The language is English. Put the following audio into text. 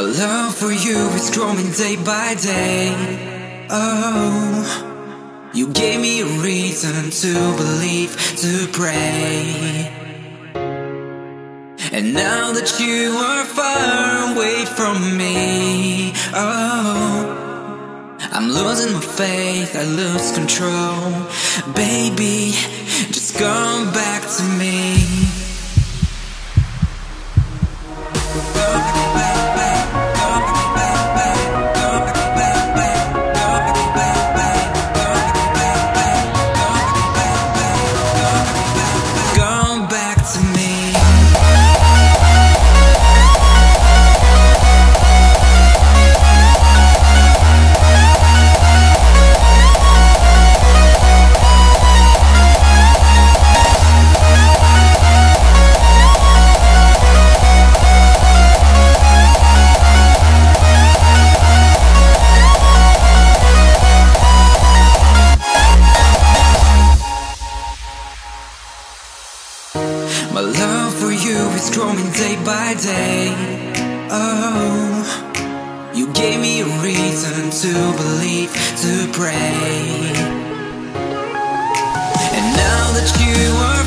love for you is growing day by day. Oh. You gave me a reason to believe, to pray. And now that you are far away from me, oh, I'm losing my faith, I lose control. Baby, just come back to me. Love for you is growing day by day. Oh, you gave me a reason to believe, to pray. And now that you are